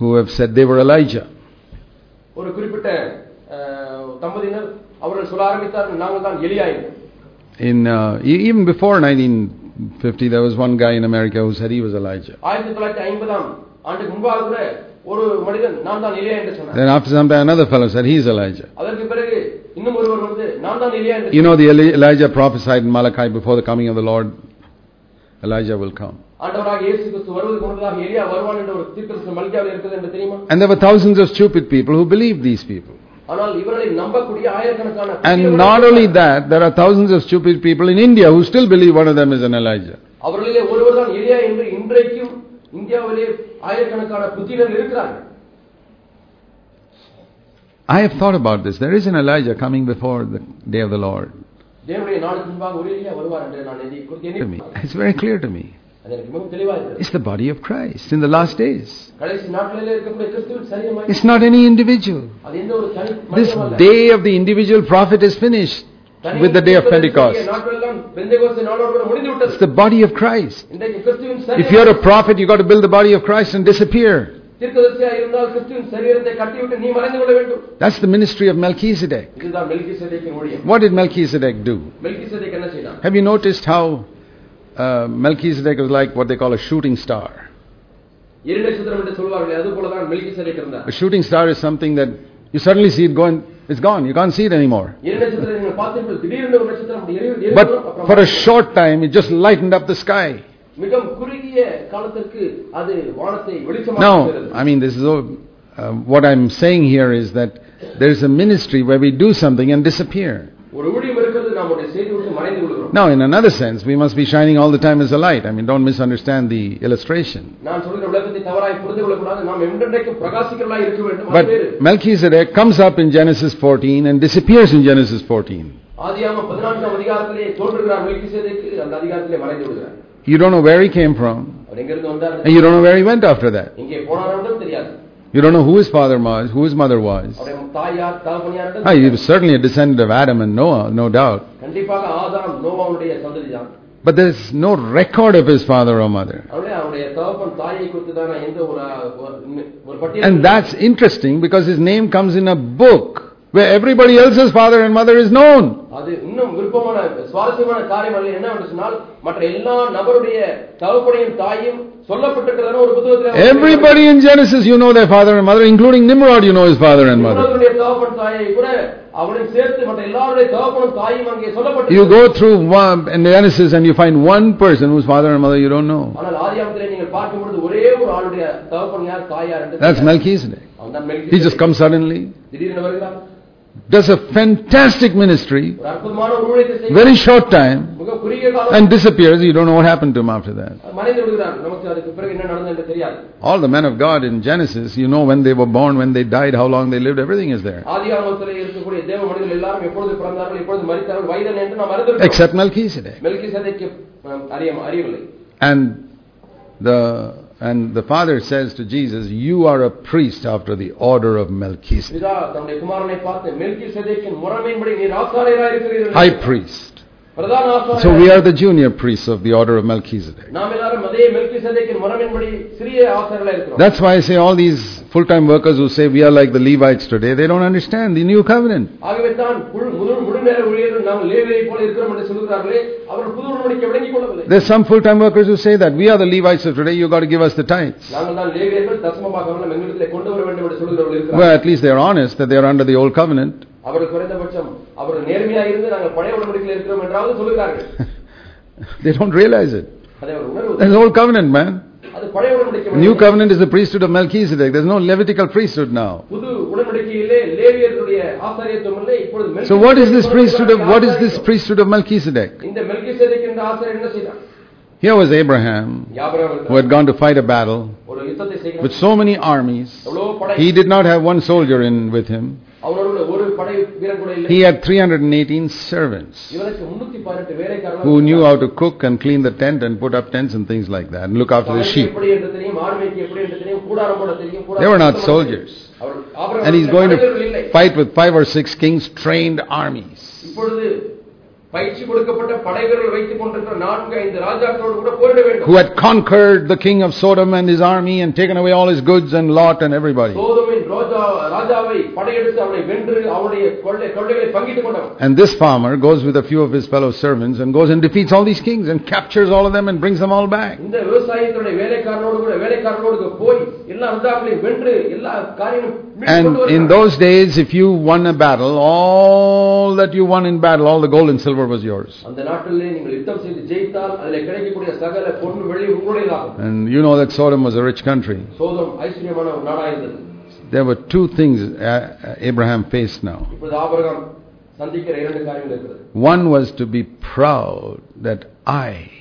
who have said they were Elijah. ஒரு குறிப்பிட்ட அஹ், தம்பதியினர் அவர்கள் சொல்ல ஆரம்பித்தார்கள் நாங்கள் தான் எலியாயிரம் In uh, e- even before 1950, there was one guy in America who said he was Elijah. ஆயிரத்தி தொள்ளாயிரத்தி ஐம்பதாம் ஆண்டுக்கு முன்பாக கூட ஒரு மனிதன் நான் தான் எலியா என்று சொன்னார் Then after some time, another fellow said he's Elijah. அதற்கு பிறகு இன்னும் ஒருவர் வந்து நான் தான் எலியா என்று You know, the Eli- Elijah prophesied in Malachi before the coming of the Lord, Elijah will come. ஆண்டவராக இயேசு கிறிஸ்து வருவதற்கு முன்பதாக எலியா வருவான் என்ற ஒரு தீர்க்கதரிசனம் மல்கியாவில் இருக்குது என்று தெரியுமா And there were thousands of stupid people who believed these people. ஆனால் இவர்களை நம்பக்கூடிய ஆயிரக்கணக்கான And புதியவர்கள் not only இருக்கிறார்கள். that, there are thousands of stupid people in India who still believe one of them is an Elijah. அவர்களிலே ஒருவர் தான் எலியா என்று இன்றைக்கும் இந்தியாவிலே ஆயிரக்கணக்கான புத்திரர்கள் இருக்கிறார்கள் I have thought about this. There is an Elijah coming before the day of the Lord. தேவனுடைய நாளுக்கு முன்பாக ஒரு எலியா வருவார் என்று நான் இதை குறித்து To me. எண்ணி It's very clear to me. It's the body of Christ in the last days. It's not any individual. This day of the individual prophet is finished with the day of Pentecost. It's the body of Christ. If you're a prophet, you've got to build the body of Christ and disappear. That's the ministry of Melchizedek. What did Melchizedek do? Have you noticed how uh, Melchizedek was like what they call a shooting star. A shooting star is something that you suddenly see it going, it's gone, you can't see it anymore. but for a short time, it just lightened up the sky. Now, I mean, this is all, uh, what I'm saying here is that there is a ministry where we do something and disappear. Now, in another sense, we must be shining all the time as a light. I mean, don't misunderstand the illustration. But Melchizedek comes up in Genesis 14 and disappears in Genesis 14. You don't know where he came from, and you don't know where he went after that. You don't know who his father was, who his mother was. Ah, he was certainly a descendant of Adam and Noah, no doubt. But there is no record of his father or mother. And that's interesting because his name comes in a book where everybody else's father and mother is known. அது இன்னும் விருப்பமான சுவாரஸ்யமான காரியம் அல்ல என்ன என்று சொன்னால் மற்ற எல்லா நபருடைய தகப்பனையும் தாயும் சொல்லப்பட்டிருக்கிறதான ஒரு புத்தகத்தில் Everybody in Genesis, you know their father and mother, including Nimrod, you know his father and mother. நிம்ரோதுடைய தகப்பன் தாயை கூட அவனையும் சேர்த்து மற்ற எல்லாருடைய தகப்பனும் தாயும் அங்கே You சொல்லப்பட்டு go through one, in Genesis and you find one person whose father and mother you don't know. ஆனால் ஆதியாமத்திலே நீங்கள் பார்க்கும் பொழுது ஒரே ஒரு ஆளுடைய தகப்பன் யார் தாய் யார் என்று That's தெரியாது. Melchizedek. அவன் தான் He Melchizedek. just comes suddenly, திடீரென வருகிறான் does a fantastic ministry, very short time, and disappears. You don't know what happened to him after that. All the men of God in Genesis, you know when they were born, when they died, how long they lived, everything is there. Except Melchizedek. And the and the father says to Jesus, You are a priest after the order of Melchizedek. High priest. So we are the junior priests of the order of Melchizedek. That's why I say all these full-time workers who say we are like the Levites today, they don't understand the new covenant. There's some full-time workers who say that we are the Levites of today, you've got to give us the tithes. Well, at least they're honest that they're under the old covenant. they don't realize it. There's the old covenant, man. New covenant is the priesthood of Melchizedek. There's no Levitical priesthood now. So what is this priesthood of what is this priesthood of Melchizedek? Here was Abraham who had gone to fight a battle with so many armies. He did not have one soldier in with him. He had 318 servants who knew how to cook and clean the tent and put up tents and things like that and look after the sheep. They were not soldiers. And he's going to fight with five or six kings, trained armies. இப்பொழுது பயிற்சி கொடுக்கப்பட்ட படைவீரர்கள் வைத்துக் கொண்டிருக்கிற நான்கு ஐந்து ராஜாக்களோடு கூட போரிட வேண்டும் Who had conquered the king of Sodom and his army and taken away all his goods and Lot and everybody. சோதோமின் ரோஜா ராஜாவை படையெடுத்து அவனை வென்று அவனுடைய கொள்ளை கொள்ளைகளை பங்கிட்டுக் கொண்டவன் And this farmer goes with a few of his fellow servants and goes and defeats all these kings and captures all of them and brings them all back. இந்த விவசாயத்தினுடைய வேலைக்காரனோடு கூட வேலைக்காரனோடு போய் எல்லா ராஜாக்களையும் வென்று எல்லா காரியங்களும் மீட்டுக் And கொண்டு in வருகிறான். those days, if you won a battle, all that you won in battle, all the gold and silver silver was yours. And you know that Sodom was a rich country. There were two things uh, uh, Abraham faced now. One was to be proud that I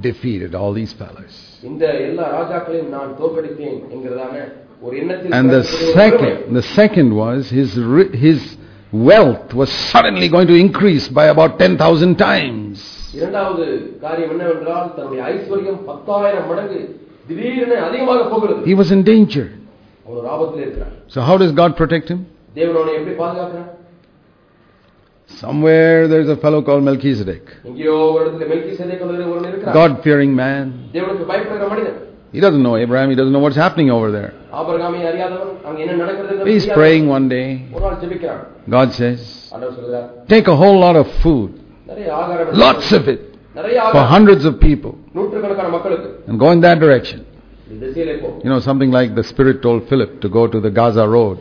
defeated all these fellows. And the second, the second was his, his wealth was suddenly going to increase by about 10,000 times. இரண்டாவது காரியம் என்னவென்றால் தன்னுடைய ஐஸ்வர்யம் பத்தாயிரம் மடங்கு திடீரென அதிகமாக போகிறது He was in danger. அவர் ஒரு ஆபத்தில் இருக்கிறார் So how does God protect him? தேவன் அவனை எப்படி பாதுகாக்கிறார் Somewhere there's a fellow called Melchizedek, எங்கேயோ ஒரு இடத்துல மெல்கி சேதை கொண்டு ஒருவன் இருக்கிறார் God-fearing man. தேவனுக்கு பயப்படுகிற மனிதன் he doesn't know Abraham, he doesn't know what's happening over there. He's praying one day. God says, Take a whole lot of food, lots of it, for hundreds of people, and go in that direction. You know, something like the Spirit told Philip to go to the Gaza Road.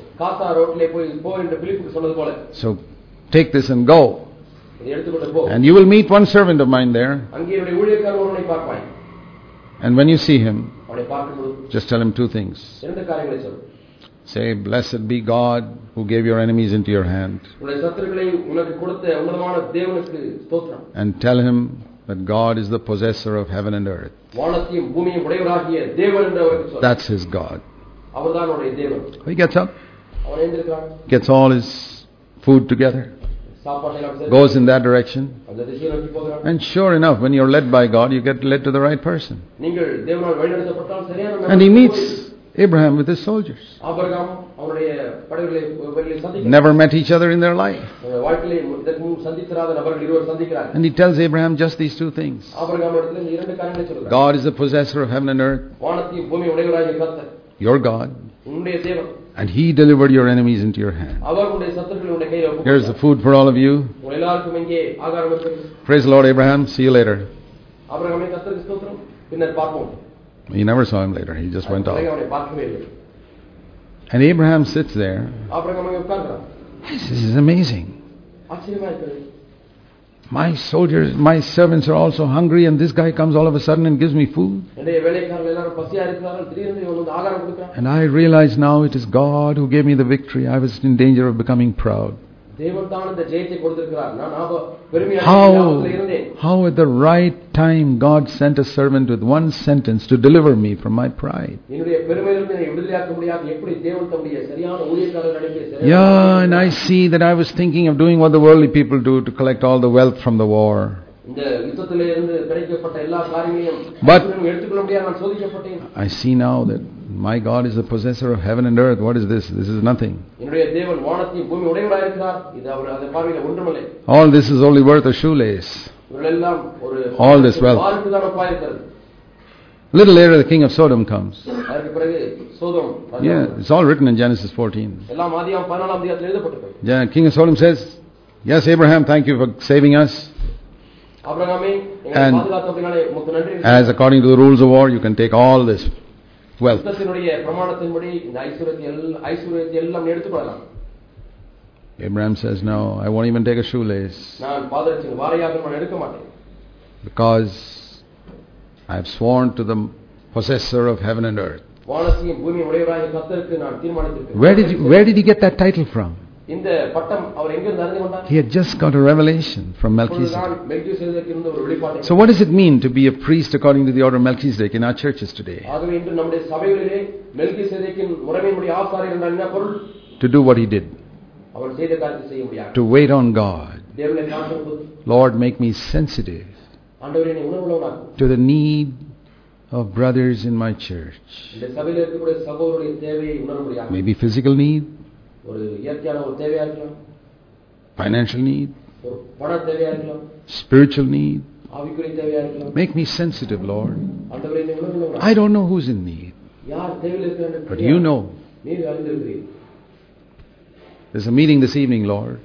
So take this and go. And you will meet one servant of mine there. And when you see him, just tell him two things. Say, Blessed be God who gave your enemies into your hand. And tell him that God is the possessor of heaven and earth. That's his God. He gets up, gets all his food together goes in that direction. And sure enough, when you're led by God, you get led to the right person. And he meets Abraham with his soldiers. Never met each other in their life. And he tells Abraham just these two things God is the possessor of heaven and earth, your God. And He delivered your enemies into your hand. Here's the food for all of you. Praise the Lord, Abraham. See you later. He never saw him later, he just went off. And Abraham sits there. This is amazing. My soldiers, my servants are also hungry, and this guy comes all of a sudden and gives me food. And I realize now it is God who gave me the victory. I was in danger of becoming proud. How, how at the right time God sent a servant with one sentence to deliver me from my pride. Yeah, and I see that I was thinking of doing what the worldly people do to collect all the wealth from the war. But I see now that my God is the possessor of heaven and earth. What is this? This is nothing. All this is only worth a shoelace. All this wealth. Little later, the king of Sodom comes. Yeah, it's all written in Genesis 14. Yeah, king of Sodom says, Yes, Abraham, thank you for saving us. And as according to the rules of war, you can take all this well Abraham says no I won't even take a shoelace. because I have sworn to the possessor of heaven and earth. where did you, where did he get that title from? இந்த பட்டம் அவர் எங்கிருந்து அறிந்து கொண்டார் He had just got a revelation from Melchizedek. அப்பொழுதுதான் மெல்கிசேதேக்கு இருந்த ஒரு வெளிப்பாட்டை So, what does it mean to be a priest according to the order of Melchizedek in our churches today? ஆகவே இன்று நம்முடைய சபைகளிலே மெல்கிசேதேக்கின் முறைமையினுடைய ஆசாரியர் என்றால் என்ன பொருள் To do what he did, அவர் செய்த காரியத்தை செய்ய முடியாது to wait on God. தேவனை காத்திருப்பது Lord, make me sensitive ஆண்டவரே என்னை உணர்வுள்ளவனாக்கும் to the need of brothers in my church. இந்த சபையில் இருக்கக்கூடிய சகோதரருடைய தேவையை உணர முடியாது Maybe physical need, ஒரு இயற்கையான ஒரு தேவையா இருக்கலாம் financial need, ஒரு பண தேவையா இருக்கலாம் spiritual need. ஆவிக்குரிய தேவையா இருக்கலாம் Make me sensitive, Lord. ஆண்டவரே என்னை உணர்வுள்ளவனா I don't know who's in need, யார் தேவையில் இருக்கிறார்கள் but you know. நீர் அறிந்திருக்கிறீர் There's a meeting this evening, Lord.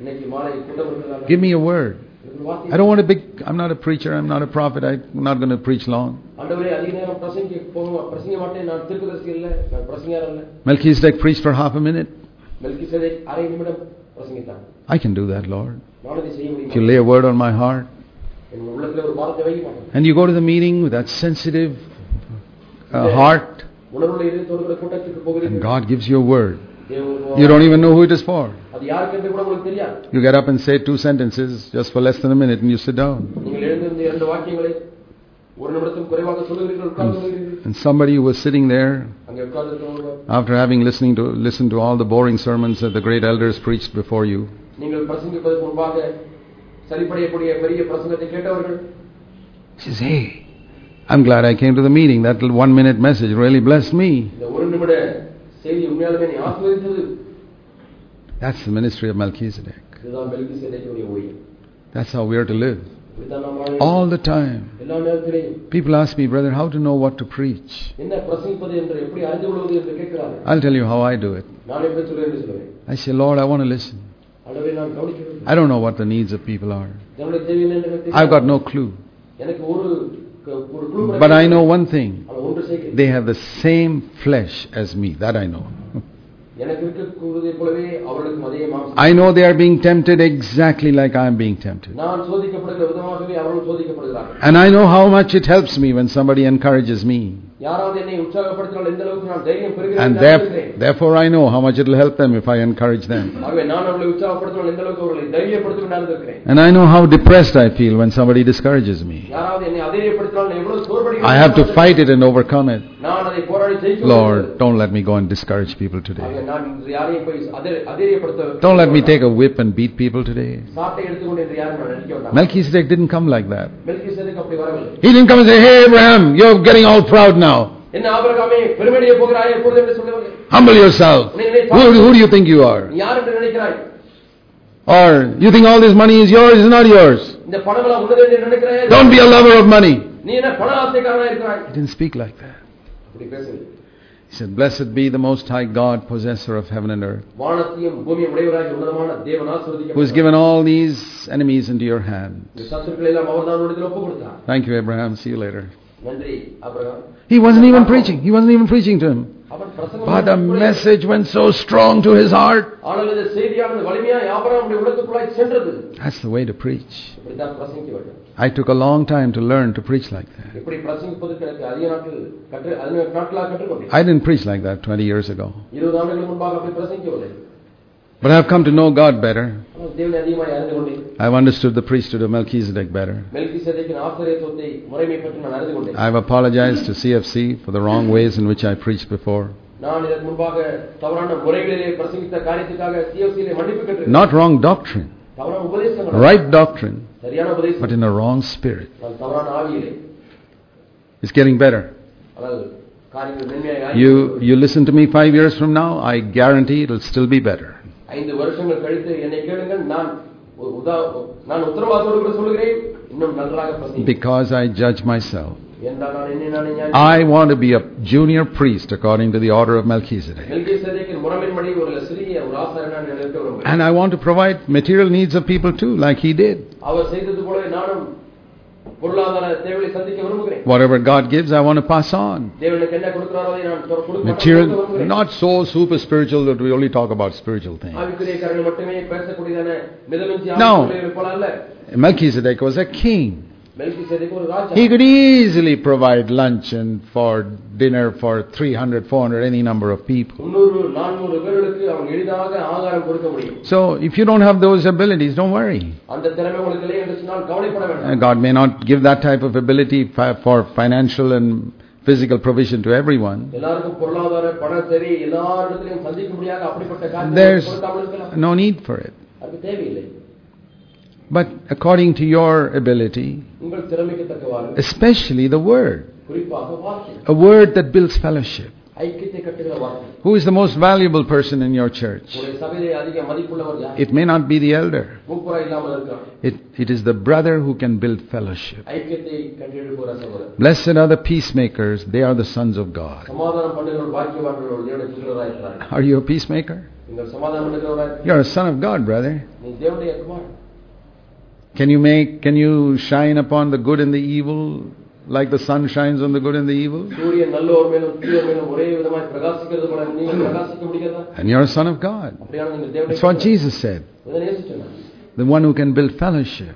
இன்னைக்கு மாலை கூட்டம் இருக்கிறார்கள் Give me a word. எனக்கு ஒரு வார்த்தை I don't want a big, I'm not a preacher, I'm not a prophet, I'm not going to preach long. ஆண்டவரே அதிக நேரம் பிரசங்க போக பிரசங்க மாட்டேன் நான் திருப்பதர்சி இல்ல நான் பிரசங்கர் அல்ல Melchizedek preached for half a minute. I can do that, Lord. If you lay a word on my heart, and you go to the meeting with that sensitive uh, heart, and God gives you a word. You don't even know who it is for. You get up and say two sentences just for less than a minute, and you sit down. And somebody who was sitting there after having listening to listened to all the boring sermons that the great elders preached before you. He says, Hey, I'm glad I came to the meeting. That one minute message really blessed me. That's the ministry of Melchizedek. That's how we are to live all the time. People ask me, brother, how to know what to preach? I'll tell you how I do it. I say, Lord, I want to listen. I don't know what the needs of people are. I've got no clue. But I know one thing they have the same flesh as me. That I know. I know they are being tempted exactly like I am being tempted. And I know how much it helps me when somebody encourages me. And theref therefore I know how much it will help them if I encourage them. And I know how depressed I feel when somebody discourages me. I have to fight it and overcome it. Lord, don't let me go and discourage people today. Don't let me take a whip and beat people today. Melchizedek didn't come like that. He didn't come and say, Hey Abraham, you're getting all proud now now? Humble yourself. Who, who do you think you are? Or you think all this money is yours? It's not yours. Don't be a lover of money. He didn't speak like that. He said, Blessed be the Most High God, possessor of heaven and earth, who has given all these enemies into your hands." Thank you, Abraham. See you later. He wasn't even preaching. He wasn't even preaching to him. But the message went so strong to his heart. That's the way to preach. I took a long time to learn to preach like that. I didn't preach like that 20 years ago. But I've come to know God better. I've understood the priesthood of Melchizedek better. I've apologized to CFC for the wrong ways in which I preached before. Not wrong doctrine, right doctrine, but in a wrong spirit. It's getting better. You, you listen to me five years from now, I guarantee it'll still be better. ஐந்து வருஷங்கள் கழித்து என்னை கேளுங்கள் நான் உ- உதா நான் உத்தரவாதத்தோடு கூட சொல்கிறேன் இன்னும் நன்றாக பிரசங்கி Because I judge myself. என்றால் நான் என்னை நானே ஞானி I want to be a junior priest according to the order of Melchizedek. மெல்கிசேதேக்கின் முறைமையின்படி ஒரு சிறிய ஒரு ஆசாரியனா நான் இருக்க விரும்புகிறேன் And I want to provide material needs of people too, like he did. Whatever God gives, I want to pass on. Material, not so super spiritual that we only talk about spiritual things. Now, Melchizedek was a king. He could easily provide lunch and for dinner for 300, 400, any number of people. So if you don't have those abilities, don't worry. God may not give that type of ability for financial and physical provision to everyone. There's no need for it but according to your ability, especially the word, a word that builds fellowship. Who is the most valuable person in your church? It may not be the elder. It, it is the brother who can build fellowship. Blessed are the peacemakers, they are the sons of God. Are you a peacemaker? You're a son of God, brother. Can you make, can you shine upon the good and the evil like the sun shines on the good and the evil? and you're a son of God. That's what Jesus said. The one who can build fellowship.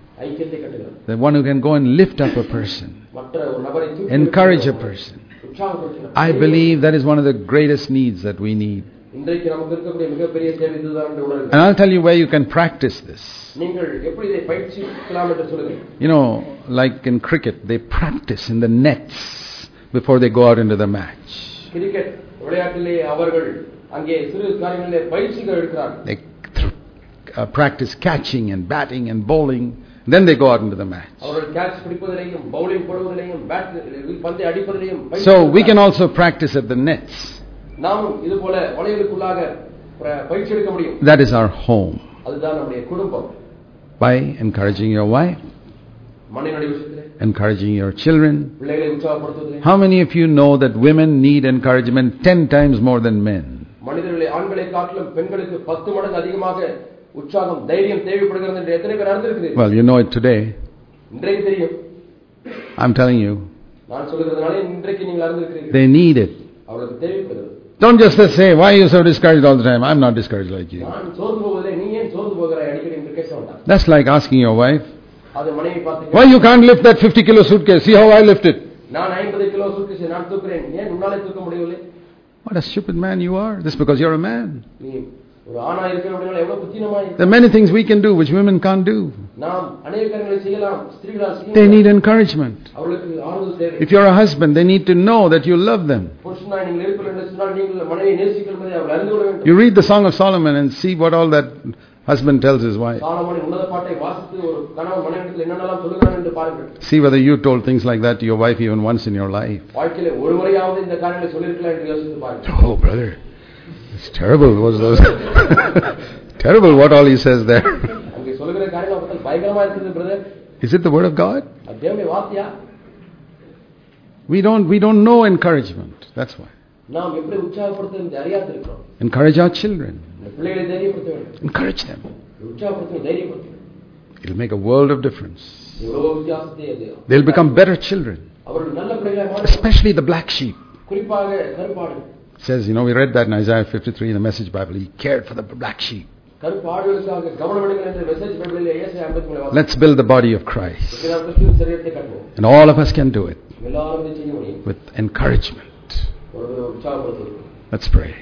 The one who can go and lift up a person. Encourage a person. I believe that is one of the greatest needs that we need. And I'll tell you where you can practice this. You know, like in cricket, they practice in the nets before they go out into the match. They uh, practice catching and batting and bowling. Then they go out into the match. So we can also practice at the nets. நாமும் இது போல வளையலுக்குள்ளாக பிர- பயிற்சி எடுக்க முடியும் That is our home. அதுதான் நம்முடைய குடும்பம் By encouraging your wife, மண்ணினுடைய விஷயத்திலே encouraging your children. பிள்ளைகளை உற்சாகப்படுத்துவதிலே How many of you know that women need encouragement ten times more than men? மனிதர்களை ஆண்களை காட்டிலும் பெண்களுக்கு பத்து மடங்கு அதிகமாக உற்சாகம் தைரியம் தேவைப்படுகிறது என்று எத்தனை பேர் அறிந்திருக்கிறீர்கள் Well, you know it today. இன்றைக்கு தெரியும் I'm telling you, நான் சொல்லுகிறதுனால இன்றைக்கு நீங்கள் அறிந்திருக்கிறீர்கள் they need it. Don't just say, why are you so discouraged all the time? I'm not discouraged like you. That's like asking your wife, why you can't lift that 50 kilo suitcase? See how I lift it. What a stupid man you are. This because you're a man. The many things we can do which women can't do. They need encouragement. If you're a husband, they need to know that you love them. You read the Song of Solomon and see what all that husband tells his wife. See whether you told things like that to your wife even once in your life. Oh, brother. It's terrible. What those terrible what all he says there. Is it the word of God? We don't, we don't know encouragement. That's why. Encourage our children. Encourage them. It'll make a world of difference. They'll become better children. Especially the black sheep says, you know, we read that in Isaiah 53 in the Message Bible. He cared for the black sheep. Let's build the body of Christ. And all of us can do it with encouragement. Let's pray.